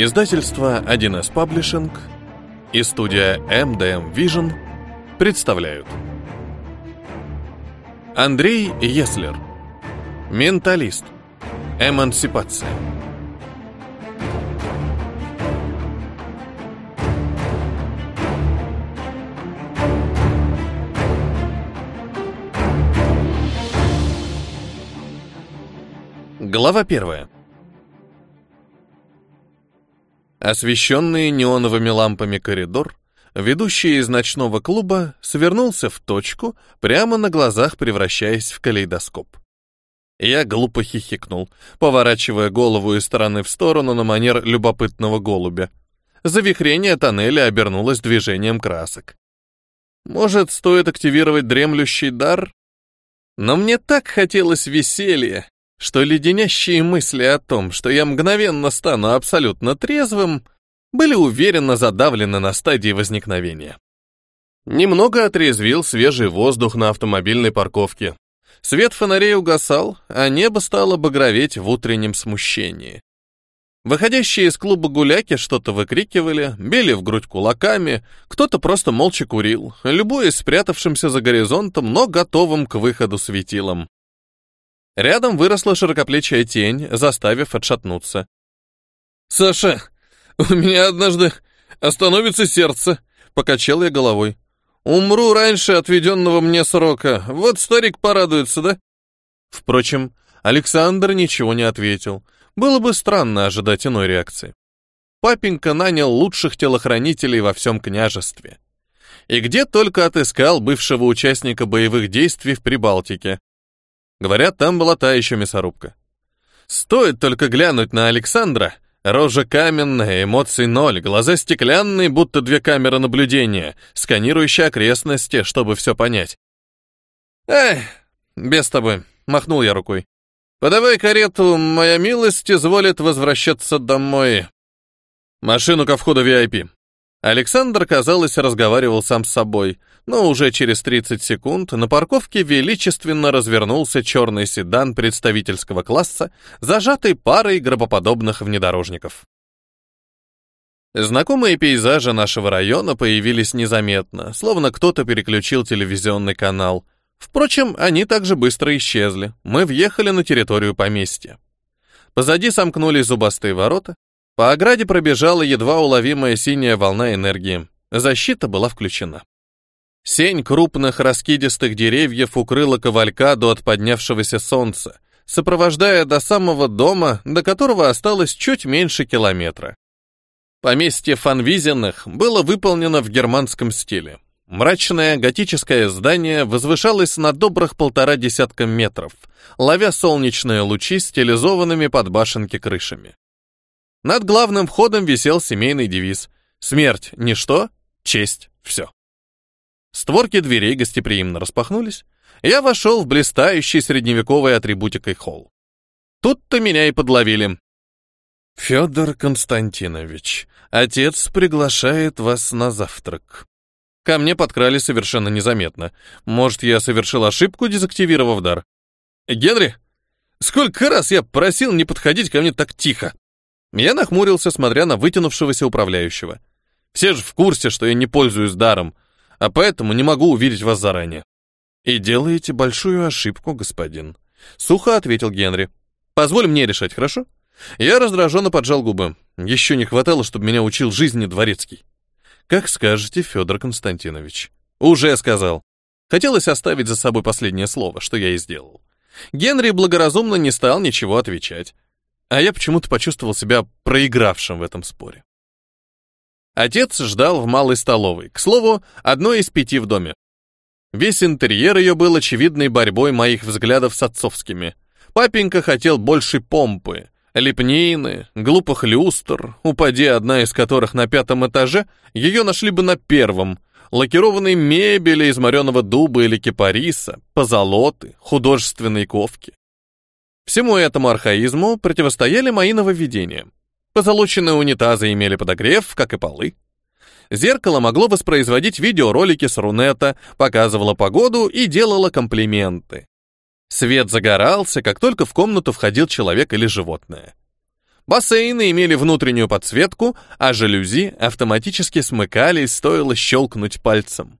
Издательство 1С Паблишинг и студия MDM Vision представляют. Андрей Еслер. Менталист. Эмансипация. Глава первая Освещенный неоновыми лампами коридор, ведущий из ночного клуба, свернулся в точку, прямо на глазах превращаясь в калейдоскоп. Я глупо хихикнул, поворачивая голову из стороны в сторону на манер любопытного голубя. Завихрение тоннеля обернулось движением красок. Может, стоит активировать дремлющий дар? Но мне так хотелось веселья, что леденящие мысли о том, что я мгновенно стану абсолютно трезвым, были уверенно задавлены на стадии возникновения. Немного отрезвил свежий воздух на автомобильной парковке. Свет фонарей угасал, а небо стало багроветь в утреннем смущении. Выходящие из клуба гуляки что-то выкрикивали, били в грудь кулаками, кто-то просто молча курил, любуясь спрятавшимся за горизонтом, но готовым к выходу светилом. Рядом выросла широкоплечья тень, заставив отшатнуться. «Саша, у меня однажды остановится сердце», — покачал я головой. «Умру раньше отведенного мне срока. Вот старик порадуется, да?» Впрочем, Александр ничего не ответил. Было бы странно ожидать иной реакции. Папенька нанял лучших телохранителей во всем княжестве. И где только отыскал бывшего участника боевых действий в Прибалтике. Говорят, там была та еще мясорубка. Стоит только глянуть на Александра, рожа каменная, эмоций ноль, глаза стеклянные, будто две камеры наблюдения, сканирующие окрестности, чтобы все понять. «Эй, без тобой», — махнул я рукой. «Подавай карету, моя милость изволит возвращаться домой». «Машину ко входу VIP», Александр, казалось, разговаривал сам с собой, но уже через 30 секунд на парковке величественно развернулся черный седан представительского класса, зажатый парой гробоподобных внедорожников. Знакомые пейзажи нашего района появились незаметно, словно кто-то переключил телевизионный канал. Впрочем, они также быстро исчезли. Мы въехали на территорию поместья. Позади сомкнулись зубастые ворота, по ограде пробежала едва уловимая синяя волна энергии. Защита была включена. Сень крупных раскидистых деревьев укрыла кавалькаду от поднявшегося солнца, сопровождая до самого дома, до которого осталось чуть меньше километра. Поместье Фанвизиных было выполнено в германском стиле. Мрачное готическое здание возвышалось на добрых полтора десятка метров, ловя солнечные лучи стилизованными под башенки крышами. Над главным входом висел семейный девиз «Смерть – ничто, честь – все». Створки дверей гостеприимно распахнулись. Я вошел в блистающий средневековой атрибутикой холл. Тут-то меня и подловили. «Федор Константинович, отец приглашает вас на завтрак». Ко мне подкрались совершенно незаметно. Может, я совершил ошибку, дезактивировав дар. «Генри, сколько раз я просил не подходить ко мне так тихо?» Я нахмурился, смотря на вытянувшегося управляющего. Все же в курсе, что я не пользуюсь даром, а поэтому не могу увидеть вас заранее. И делаете большую ошибку, господин. Сухо ответил Генри. Позволь мне решать, хорошо? Я раздраженно поджал губы. Еще не хватало, чтобы меня учил жизни дворецкий. Как скажете, Федор Константинович. Уже сказал. Хотелось оставить за собой последнее слово, что я и сделал. Генри благоразумно не стал ничего отвечать а я почему-то почувствовал себя проигравшим в этом споре. Отец ждал в малой столовой, к слову, одной из пяти в доме. Весь интерьер ее был очевидной борьбой моих взглядов с отцовскими. Папенька хотел больше помпы, лепнины, глупых люстр, упади одна из которых на пятом этаже, ее нашли бы на первом, лакированной мебели из мореного дуба или кипариса, позолоты, художественной ковки. Всему этому архаизму противостояли мои нововведения. Позолоченные унитазы имели подогрев, как и полы. Зеркало могло воспроизводить видеоролики с Рунета, показывало погоду и делало комплименты. Свет загорался, как только в комнату входил человек или животное. Бассейны имели внутреннюю подсветку, а жалюзи автоматически смыкались, стоило щелкнуть пальцем.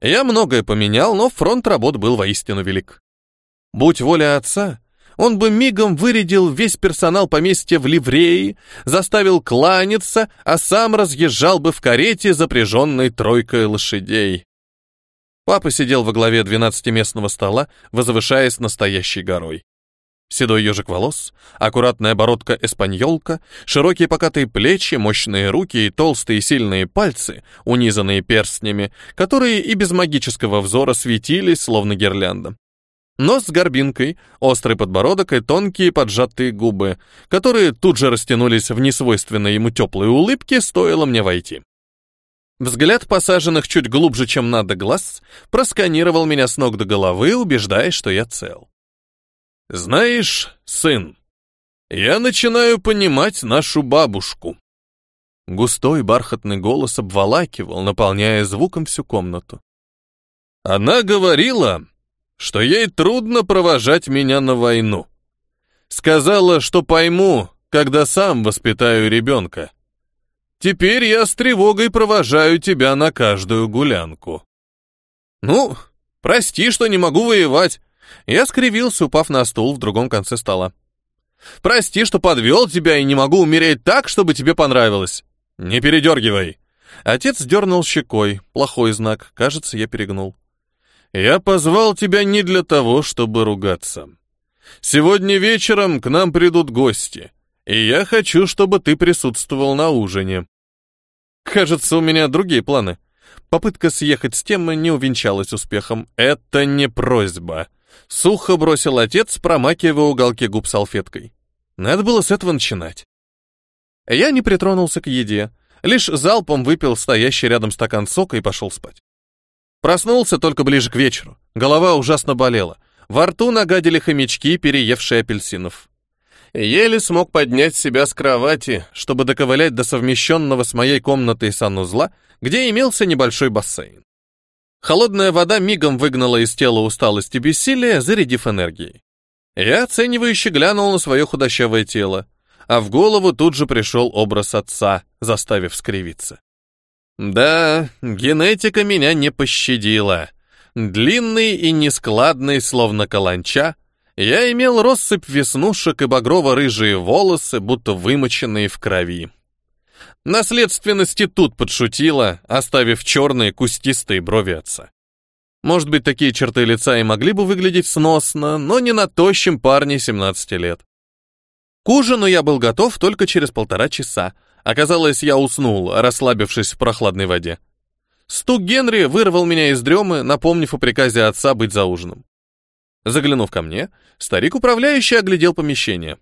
Я многое поменял, но фронт работ был воистину велик. Будь воля отца, он бы мигом вырядил весь персонал поместья в ливреи, заставил кланяться, а сам разъезжал бы в карете, запряженной тройкой лошадей. Папа сидел во главе двенадцатиместного стола, возвышаясь настоящей горой. Седой ежик волос, аккуратная бородка-эспаньолка, широкие покатые плечи, мощные руки и толстые сильные пальцы, унизанные перстнями, которые и без магического взора светились, словно гирлянда. Нос с горбинкой, острый подбородок и тонкие поджатые губы, которые тут же растянулись в несвойственной ему теплой улыбке, стоило мне войти. Взгляд посаженных чуть глубже, чем надо глаз, просканировал меня с ног до головы, убеждая, что я цел. «Знаешь, сын, я начинаю понимать нашу бабушку». Густой бархатный голос обволакивал, наполняя звуком всю комнату. Она говорила, что ей трудно провожать меня на войну. Сказала, что пойму, когда сам воспитаю ребенка. Теперь я с тревогой провожаю тебя на каждую гулянку. Ну, прости, что не могу воевать, я скривился, упав на стул в другом конце стола. «Прости, что подвел тебя и не могу умереть так, чтобы тебе понравилось. Не передергивай». Отец дернул щекой. Плохой знак. Кажется, я перегнул. «Я позвал тебя не для того, чтобы ругаться. Сегодня вечером к нам придут гости, и я хочу, чтобы ты присутствовал на ужине». Кажется, у меня другие планы. Попытка съехать с темы не увенчалась успехом. Это не просьба. Сухо бросил отец, промакивая уголки губ салфеткой. Надо было с этого начинать. Я не притронулся к еде, лишь залпом выпил стоящий рядом стакан сока и пошел спать. Проснулся только ближе к вечеру. Голова ужасно болела. Во рту нагадили хомячки, переевшие апельсинов. Еле смог поднять себя с кровати, чтобы доковылять до совмещенного с моей комнатой санузла, где имелся небольшой бассейн. Холодная вода мигом выгнала из тела усталость и бессилие, зарядив энергией. Я оценивающе глянул на свое худощавое тело, а в голову тут же пришел образ отца, заставив скривиться. Да, генетика меня не пощадила. Длинный и нескладный, словно каланча, я имел россыпь веснушек и багрово-рыжие волосы, будто вымоченные в крови. Наследственности тут подшутила, оставив черные кустистые брови отца. Может быть, такие черты лица и могли бы выглядеть сносно, но не на тощем парне 17 лет. К ужину я был готов только через полтора часа. Оказалось, я уснул, расслабившись в прохладной воде. Стук Генри вырвал меня из дремы, напомнив о приказе отца быть за ужином. Заглянув ко мне, старик-управляющий оглядел помещение.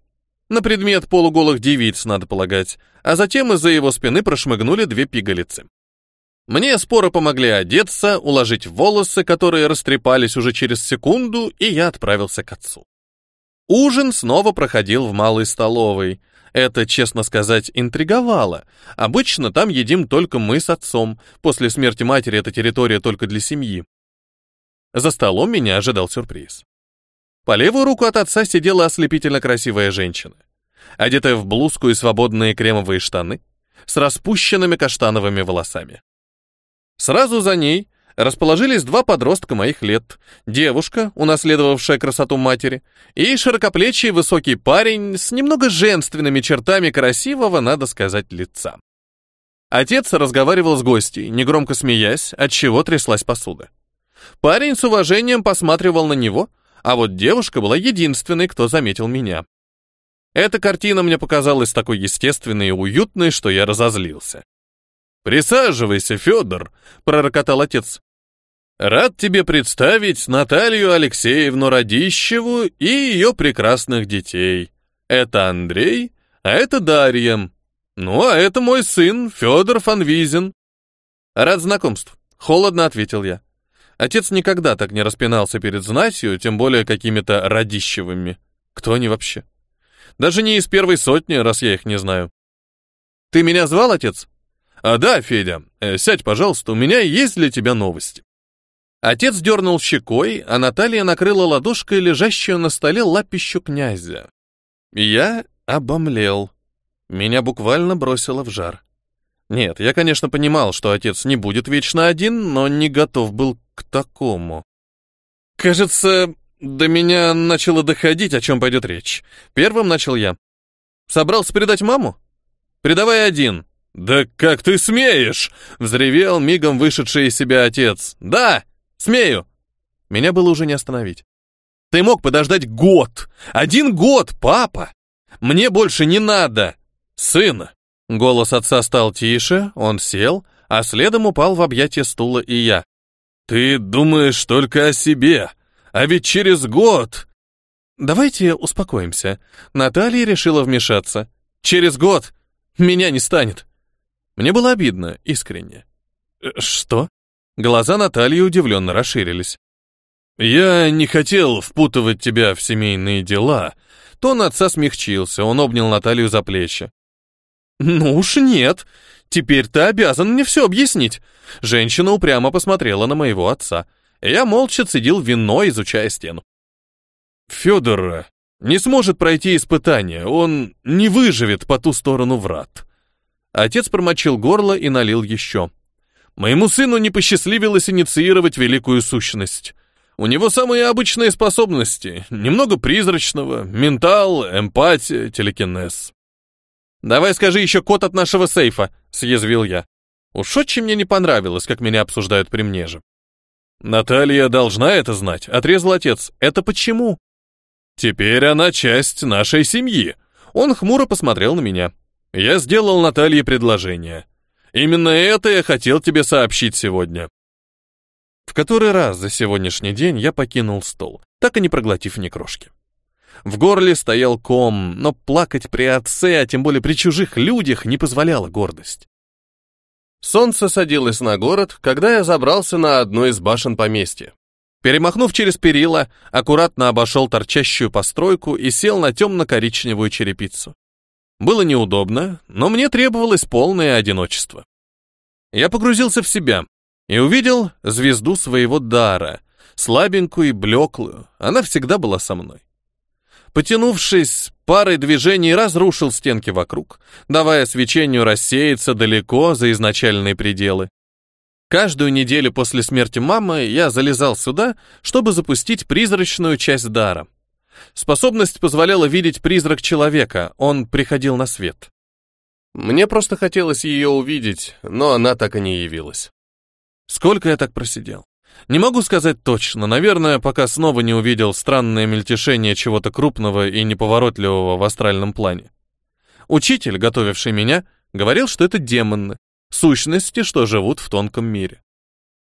На предмет полуголых девиц, надо полагать, а затем из-за его спины прошмыгнули две пигалицы. Мне споро помогли одеться, уложить волосы, которые растрепались уже через секунду, и я отправился к отцу. Ужин снова проходил в малой столовой. Это, честно сказать, интриговало. Обычно там едим только мы с отцом. После смерти матери эта территория только для семьи. За столом меня ожидал сюрприз. По левую руку от отца сидела ослепительно красивая женщина, одетая в блузку и свободные кремовые штаны, с распущенными каштановыми волосами. Сразу за ней расположились два подростка моих лет, девушка, унаследовавшая красоту матери, и широкоплечий высокий парень с немного женственными чертами красивого, надо сказать, лица. Отец разговаривал с гостьей, негромко смеясь, от чего тряслась посуда. Парень с уважением посматривал на него, а вот девушка была единственной, кто заметил меня. Эта картина мне показалась такой естественной и уютной, что я разозлился. «Присаживайся, Федор», — пророкотал отец. «Рад тебе представить Наталью Алексеевну Радищеву и ее прекрасных детей. Это Андрей, а это Дарья. Ну, а это мой сын, Федор Фанвизин». «Рад знакомству», — холодно ответил я. Отец никогда так не распинался перед знатью, тем более какими-то родищевыми. Кто они вообще? Даже не из первой сотни, раз я их не знаю. Ты меня звал, отец? А да, Федя, э, сядь, пожалуйста, у меня есть для тебя новости. Отец дернул щекой, а Наталья накрыла ладошкой лежащую на столе лапищу князя. Я обомлел. Меня буквально бросило в жар. Нет, я, конечно, понимал, что отец не будет вечно один, но не готов был к такому. Кажется, до меня начало доходить, о чем пойдет речь. Первым начал я. Собрался предать маму? Предавай один. Да как ты смеешь? Взревел мигом вышедший из себя отец. Да, смею. Меня было уже не остановить. Ты мог подождать год. Один год, папа. Мне больше не надо. Сына. Голос отца стал тише, он сел, а следом упал в объятия стула и я. Ты думаешь только о себе, а ведь через год... Давайте успокоимся. Наталья решила вмешаться. Через год меня не станет. Мне было обидно, искренне. «Э, что? Глаза Натальи удивленно расширились. «Я не хотел впутывать тебя в семейные дела». Тон отца смягчился, он обнял Наталью за плечи. «Ну уж нет. Теперь ты обязан мне все объяснить». Женщина упрямо посмотрела на моего отца. Я молча цедил вино, изучая стену. «Федор не сможет пройти испытание, он не выживет по ту сторону врат». Отец промочил горло и налил еще. «Моему сыну не посчастливилось инициировать великую сущность». У него самые обычные способности. Немного призрачного, ментал, эмпатия, телекинез. «Давай скажи еще код от нашего сейфа», — съязвил я. Уж очень мне не понравилось, как меня обсуждают при мне же. «Наталья должна это знать», — отрезал отец. «Это почему?» «Теперь она часть нашей семьи». Он хмуро посмотрел на меня. «Я сделал Наталье предложение. Именно это я хотел тебе сообщить сегодня». В который раз за сегодняшний день я покинул стол, так и не проглотив ни крошки. В горле стоял ком, но плакать при отце, а тем более при чужих людях, не позволяла гордость. Солнце садилось на город, когда я забрался на одну из башен поместья. Перемахнув через перила, аккуратно обошел торчащую постройку и сел на темно-коричневую черепицу. Было неудобно, но мне требовалось полное одиночество. Я погрузился в себя, и увидел звезду своего дара, слабенькую и блеклую. Она всегда была со мной. Потянувшись, парой движений разрушил стенки вокруг, давая свечению рассеяться далеко за изначальные пределы. Каждую неделю после смерти мамы я залезал сюда, чтобы запустить призрачную часть дара. Способность позволяла видеть призрак человека, он приходил на свет. Мне просто хотелось ее увидеть, но она так и не явилась. Сколько я так просидел? Не могу сказать точно, наверное, пока снова не увидел странное мельтешение чего-то крупного и неповоротливого в астральном плане. Учитель, готовивший меня, говорил, что это демоны, сущности, что живут в тонком мире.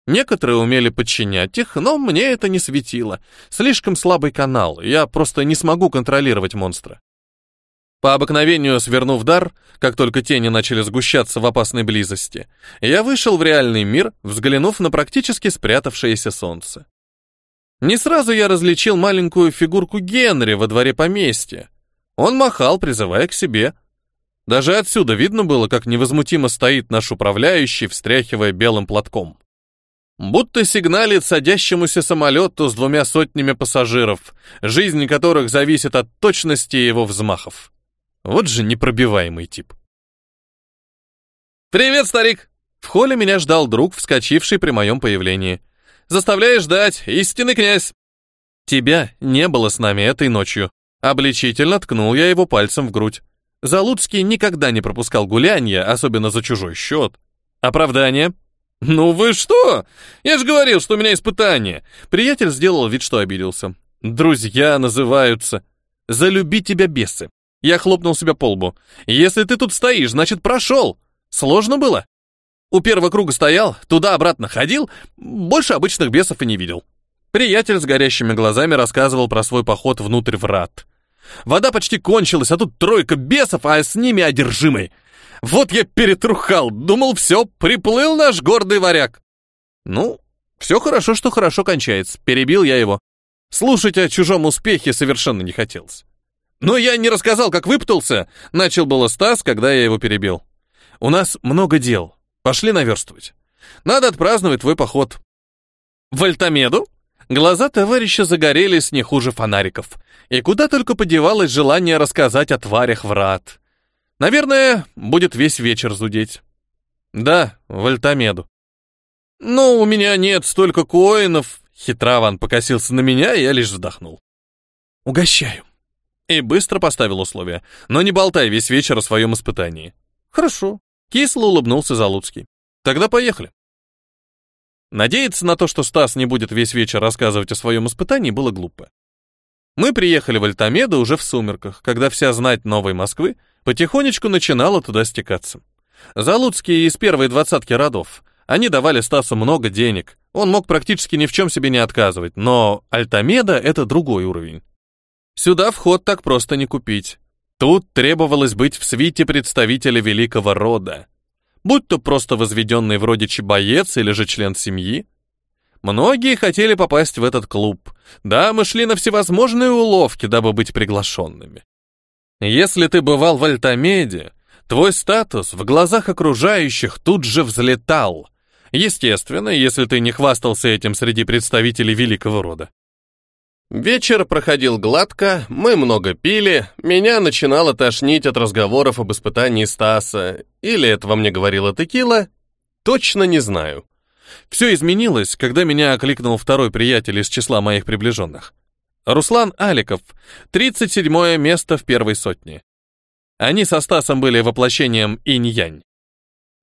Некоторые умели подчинять их, но мне это не светило. Слишком слабый канал, я просто не смогу контролировать монстра. По обыкновению, свернув дар, как только тени начали сгущаться в опасной близости, я вышел в реальный мир, взглянув на практически спрятавшееся солнце. Не сразу я различил маленькую фигурку Генри во дворе поместья. Он махал, призывая к себе. Даже отсюда видно было, как невозмутимо стоит наш управляющий, встряхивая белым платком. Будто сигналит садящемуся самолету с двумя сотнями пассажиров, жизнь которых зависит от точности его взмахов. Вот же непробиваемый тип. «Привет, старик!» В холле меня ждал друг, вскочивший при моем появлении. «Заставляешь ждать, истинный князь!» «Тебя не было с нами этой ночью». Обличительно ткнул я его пальцем в грудь. Залуцкий никогда не пропускал гулянья, особенно за чужой счет. «Оправдание?» «Ну вы что? Я же говорил, что у меня испытание!» Приятель сделал вид, что обиделся. «Друзья называются. Залюби тебя бесы. Я хлопнул себя по лбу. «Если ты тут стоишь, значит, прошел. Сложно было?» У первого круга стоял, туда-обратно ходил, больше обычных бесов и не видел. Приятель с горящими глазами рассказывал про свой поход внутрь врат. Вода почти кончилась, а тут тройка бесов, а с ними одержимый. Вот я перетрухал, думал, все, приплыл наш гордый варяг. Ну, все хорошо, что хорошо кончается, перебил я его. Слушать о чужом успехе совершенно не хотелось. «Но я не рассказал, как выпутался!» Начал было Стас, когда я его перебил. «У нас много дел. Пошли наверстывать. Надо отпраздновать твой поход». «В Альтамеду?» Глаза товарища загорелись не хуже фонариков. И куда только подевалось желание рассказать о тварях врат. Наверное, будет весь вечер зудеть. Да, в Альтамеду. Ну, у меня нет столько коинов. Хитраван покосился на меня, и я лишь вздохнул. Угощаю. И быстро поставил условия. Но не болтай весь вечер о своем испытании. Хорошо. Кисло улыбнулся Залуцкий. Тогда поехали. Надеяться на то, что Стас не будет весь вечер рассказывать о своем испытании, было глупо. Мы приехали в Альтамеду уже в сумерках, когда вся знать Новой Москвы потихонечку начинала туда стекаться. Залуцкие из первой двадцатки родов. Они давали Стасу много денег. Он мог практически ни в чем себе не отказывать, но Альтамеда — это другой уровень. Сюда вход так просто не купить. Тут требовалось быть в свите представителя великого рода будь то просто возведенный вроде боец или же член семьи. Многие хотели попасть в этот клуб. Да, мы шли на всевозможные уловки, дабы быть приглашенными. Если ты бывал в Альтамеде, твой статус в глазах окружающих тут же взлетал. Естественно, если ты не хвастался этим среди представителей великого рода. Вечер проходил гладко, мы много пили, меня начинало тошнить от разговоров об испытании Стаса, или это во мне говорила текила, точно не знаю. Все изменилось, когда меня окликнул второй приятель из числа моих приближенных. Руслан Аликов, 37 место в первой сотне. Они со Стасом были воплощением инь-янь.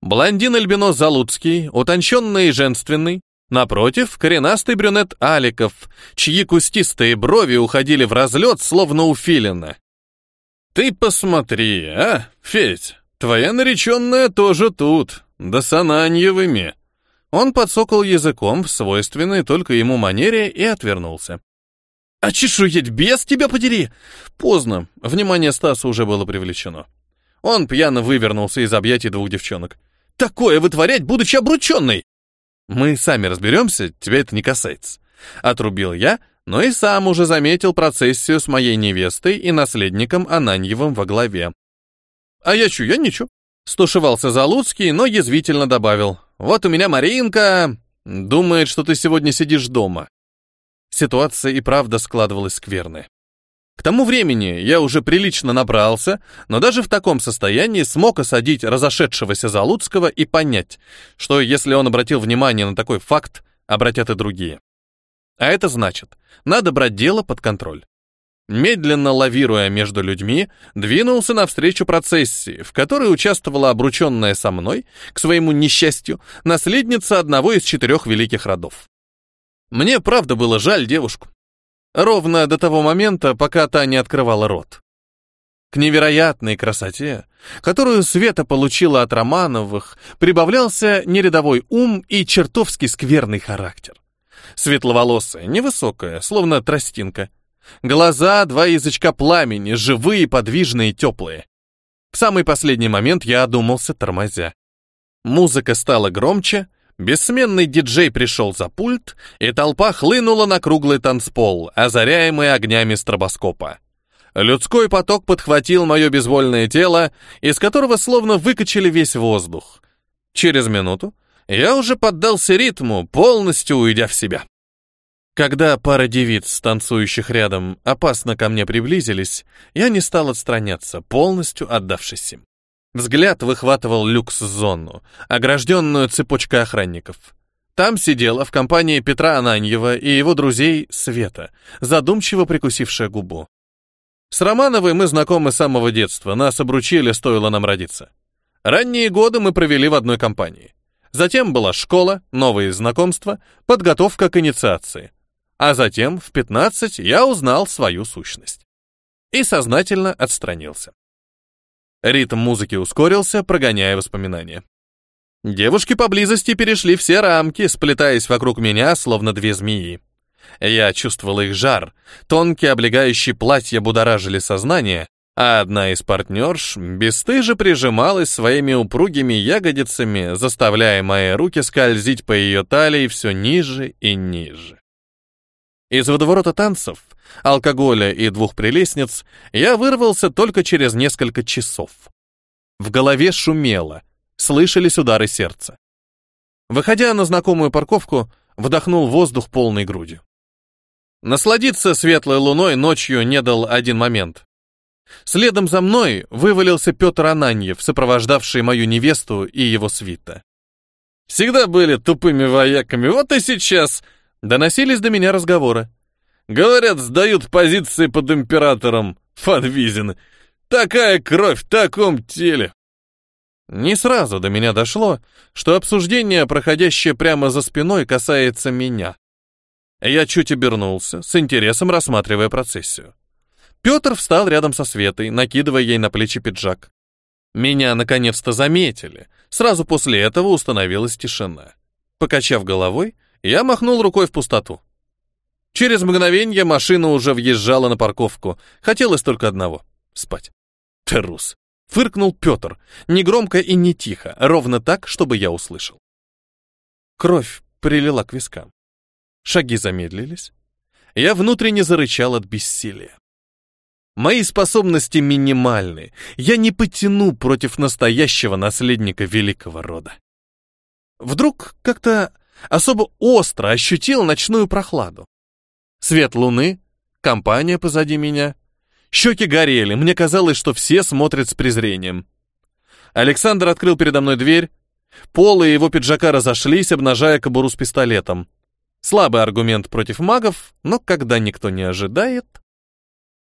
Блондин-альбинос Залуцкий, утонченный и женственный, Напротив, коренастый брюнет Аликов, чьи кустистые брови уходили в разлет, словно у филина. «Ты посмотри, а, Федь, твоя нареченная тоже тут, да с Ананьевыми». Он подсокал языком в свойственной только ему манере и отвернулся. «А чешуеть без тебя подери!» Поздно, внимание Стаса уже было привлечено. Он пьяно вывернулся из объятий двух девчонок. «Такое вытворять, будучи обрученной!» Мы сами разберемся, тебя это не касается. Отрубил я, но и сам уже заметил процессию с моей невестой и наследником Ананьевым во главе. А я чё, я ничего. Стушевался Залуцкий, но язвительно добавил. Вот у меня Маринка думает, что ты сегодня сидишь дома. Ситуация и правда складывалась скверная. К тому времени я уже прилично набрался, но даже в таком состоянии смог осадить разошедшегося Залуцкого и понять, что если он обратил внимание на такой факт, обратят и другие. А это значит, надо брать дело под контроль. Медленно лавируя между людьми, двинулся навстречу процессии, в которой участвовала обрученная со мной, к своему несчастью, наследница одного из четырех великих родов. Мне правда было жаль девушку. Ровно до того момента, пока та не открывала рот. К невероятной красоте, которую Света получила от Романовых, прибавлялся нерядовой ум и чертовски скверный характер. Светловолосая, невысокая, словно тростинка. Глаза, два язычка пламени, живые, подвижные, теплые. В самый последний момент я одумался, тормозя. Музыка стала громче, Бессменный диджей пришел за пульт, и толпа хлынула на круглый танцпол, озаряемый огнями стробоскопа. Людской поток подхватил мое безвольное тело, из которого словно выкачали весь воздух. Через минуту я уже поддался ритму, полностью уйдя в себя. Когда пара девиц, танцующих рядом, опасно ко мне приблизились, я не стал отстраняться, полностью отдавшись им. Взгляд выхватывал люкс-зону, огражденную цепочкой охранников. Там сидела в компании Петра Ананьева и его друзей Света, задумчиво прикусившая губу. С Романовой мы знакомы с самого детства, нас обручили, стоило нам родиться. Ранние годы мы провели в одной компании. Затем была школа, новые знакомства, подготовка к инициации. А затем, в 15, я узнал свою сущность. И сознательно отстранился. Ритм музыки ускорился, прогоняя воспоминания. Девушки поблизости перешли все рамки, сплетаясь вокруг меня, словно две змеи. Я чувствовал их жар, тонкие облегающие платья будоражили сознание, а одна из партнерш бесстыже прижималась своими упругими ягодицами, заставляя мои руки скользить по ее талии все ниже и ниже. Из водоворота танцев, алкоголя и двух прелестниц я вырвался только через несколько часов. В голове шумело, слышались удары сердца. Выходя на знакомую парковку, вдохнул воздух полной грудью. Насладиться светлой луной ночью не дал один момент. Следом за мной вывалился Петр Ананьев, сопровождавший мою невесту и его свита. «Всегда были тупыми вояками, вот и сейчас!» Доносились до меня разговоры. «Говорят, сдают позиции под императором. Фанвизин. Такая кровь в таком теле!» Не сразу до меня дошло, что обсуждение, проходящее прямо за спиной, касается меня. Я чуть обернулся, с интересом рассматривая процессию. Петр встал рядом со Светой, накидывая ей на плечи пиджак. Меня наконец-то заметили. Сразу после этого установилась тишина. Покачав головой, я махнул рукой в пустоту. Через мгновение машина уже въезжала на парковку. Хотелось только одного — спать. Трус. Фыркнул Петр, негромко и не тихо, ровно так, чтобы я услышал. Кровь прилила к вискам. Шаги замедлились. Я внутренне зарычал от бессилия. Мои способности минимальны. Я не потяну против настоящего наследника великого рода. Вдруг как-то особо остро ощутил ночную прохладу. Свет луны, компания позади меня. Щеки горели, мне казалось, что все смотрят с презрением. Александр открыл передо мной дверь. Полы его пиджака разошлись, обнажая кобуру с пистолетом. Слабый аргумент против магов, но когда никто не ожидает...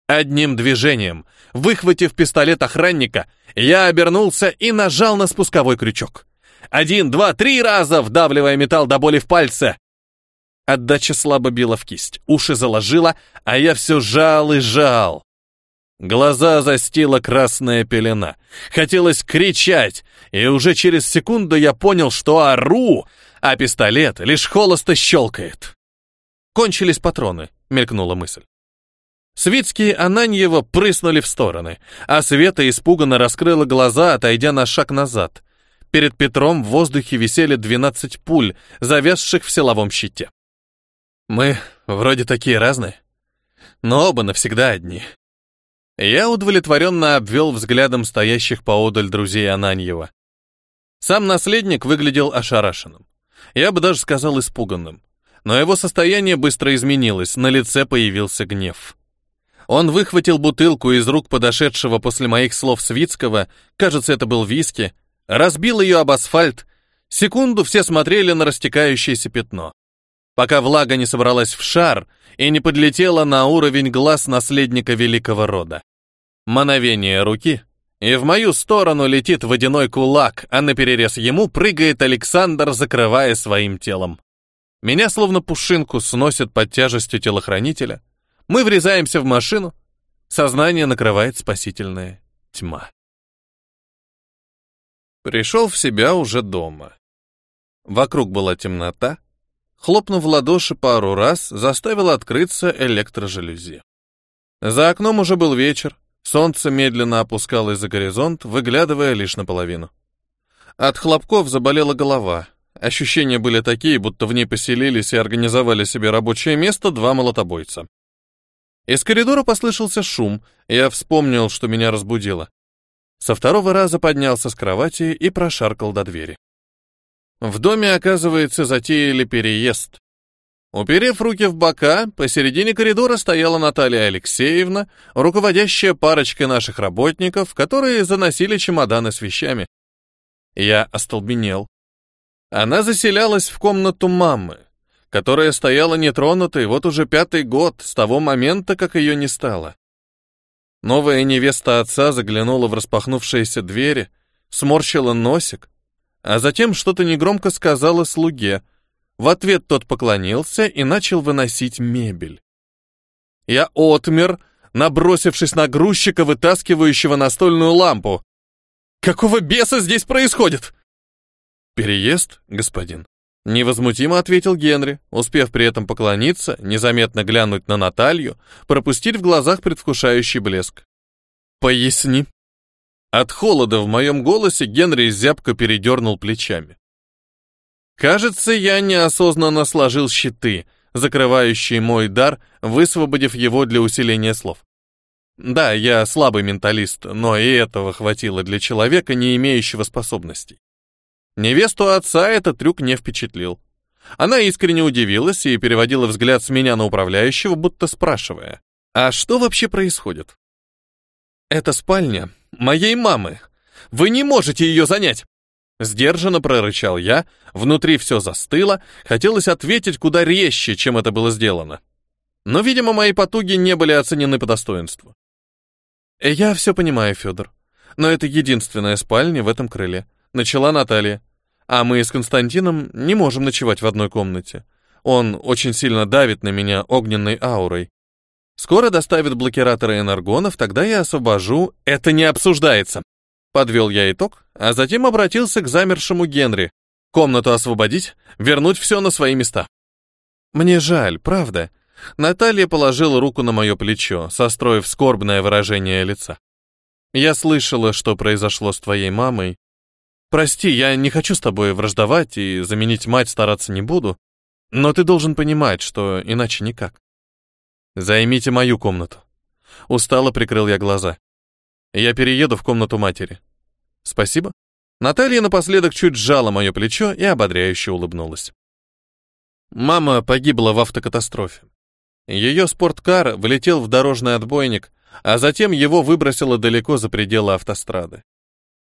Одним движением, выхватив пистолет охранника, я обернулся и нажал на спусковой крючок. Один, два, три раза, вдавливая металл до боли в пальце. Отдача слабо била в кисть, уши заложила, а я все жал и жал. Глаза застила красная пелена. Хотелось кричать, и уже через секунду я понял, что ору, а пистолет лишь холосто щелкает. Кончились патроны, мелькнула мысль. Свицкие Ананьева прыснули в стороны, а Света испуганно раскрыла глаза, отойдя на шаг назад. Перед Петром в воздухе висели 12 пуль, завязших в силовом щите. Мы вроде такие разные, но оба навсегда одни. Я удовлетворенно обвел взглядом стоящих поодаль друзей Ананьева. Сам наследник выглядел ошарашенным. Я бы даже сказал испуганным. Но его состояние быстро изменилось, на лице появился гнев. Он выхватил бутылку из рук подошедшего после моих слов Свицкого, кажется, это был виски, разбил ее об асфальт. Секунду все смотрели на растекающееся пятно. Пока влага не собралась в шар и не подлетела на уровень глаз наследника великого рода. Мановение руки, и в мою сторону летит водяной кулак, а на перерез ему прыгает Александр, закрывая своим телом. Меня словно пушинку сносит под тяжестью телохранителя. Мы врезаемся в машину. Сознание накрывает спасительная тьма. Пришел в себя уже дома. Вокруг была темнота. Хлопнув в ладоши пару раз, заставил открыться электрожалюзи. За окном уже был вечер, Солнце медленно опускалось за горизонт, выглядывая лишь наполовину. От хлопков заболела голова. Ощущения были такие, будто в ней поселились и организовали себе рабочее место два молотобойца. Из коридора послышался шум, я вспомнил, что меня разбудило. Со второго раза поднялся с кровати и прошаркал до двери. В доме, оказывается, затеяли переезд. Уперев руки в бока, посередине коридора стояла Наталья Алексеевна, руководящая парочкой наших работников, которые заносили чемоданы с вещами. Я остолбенел. Она заселялась в комнату мамы, которая стояла нетронутой вот уже пятый год с того момента, как ее не стало. Новая невеста отца заглянула в распахнувшиеся двери, сморщила носик, а затем что-то негромко сказала слуге — в ответ тот поклонился и начал выносить мебель. Я отмер, набросившись на грузчика, вытаскивающего настольную лампу. «Какого беса здесь происходит?» «Переезд, господин», — невозмутимо ответил Генри, успев при этом поклониться, незаметно глянуть на Наталью, пропустить в глазах предвкушающий блеск. «Поясни». От холода в моем голосе Генри зябко передернул плечами. Кажется, я неосознанно сложил щиты, закрывающие мой дар, высвободив его для усиления слов. Да, я слабый менталист, но и этого хватило для человека, не имеющего способностей. Невесту отца этот трюк не впечатлил. Она искренне удивилась и переводила взгляд с меня на управляющего, будто спрашивая, «А что вообще происходит?» Это спальня моей мамы. Вы не можете ее занять. Сдержанно прорычал я, внутри все застыло, хотелось ответить куда резче, чем это было сделано. Но, видимо, мои потуги не были оценены по достоинству. «Я все понимаю, Федор, но это единственная спальня в этом крыле», — начала Наталья. «А мы с Константином не можем ночевать в одной комнате. Он очень сильно давит на меня огненной аурой. Скоро доставят блокираторы энергонов, тогда я освобожу. Это не обсуждается. Подвел я итог, а затем обратился к замершему Генри. Комнату освободить, вернуть все на свои места. Мне жаль, правда. Наталья положила руку на мое плечо, состроив скорбное выражение лица. Я слышала, что произошло с твоей мамой. Прости, я не хочу с тобой враждовать и заменить мать стараться не буду, но ты должен понимать, что иначе никак. Займите мою комнату. Устало прикрыл я глаза. Я перееду в комнату матери. Спасибо. Наталья напоследок чуть сжала мое плечо и ободряюще улыбнулась. Мама погибла в автокатастрофе. Ее спорткар влетел в дорожный отбойник, а затем его выбросило далеко за пределы автострады.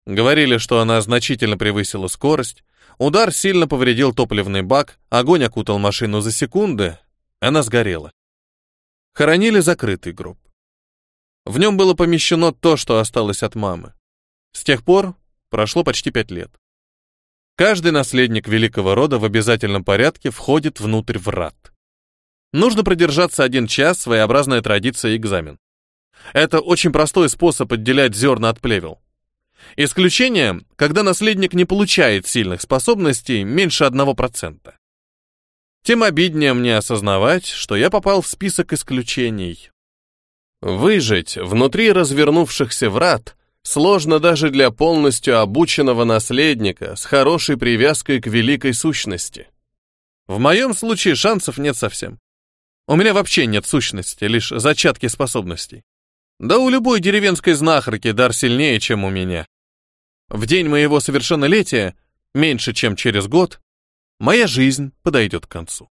Говорили, что она значительно превысила скорость, удар сильно повредил топливный бак, огонь окутал машину за секунды, она сгорела. Хоронили закрытый гроб. В нем было помещено то, что осталось от мамы. С тех пор прошло почти пять лет. Каждый наследник великого рода в обязательном порядке входит внутрь врат. Нужно продержаться один час, своеобразная традиция экзамен. Это очень простой способ отделять зерна от плевел. Исключение, когда наследник не получает сильных способностей меньше 1% тем обиднее мне осознавать, что я попал в список исключений. Выжить внутри развернувшихся врат сложно даже для полностью обученного наследника с хорошей привязкой к великой сущности. В моем случае шансов нет совсем. У меня вообще нет сущности, лишь зачатки способностей. Да у любой деревенской знахарки дар сильнее, чем у меня. В день моего совершеннолетия, меньше чем через год, моя жизнь подойдет к концу.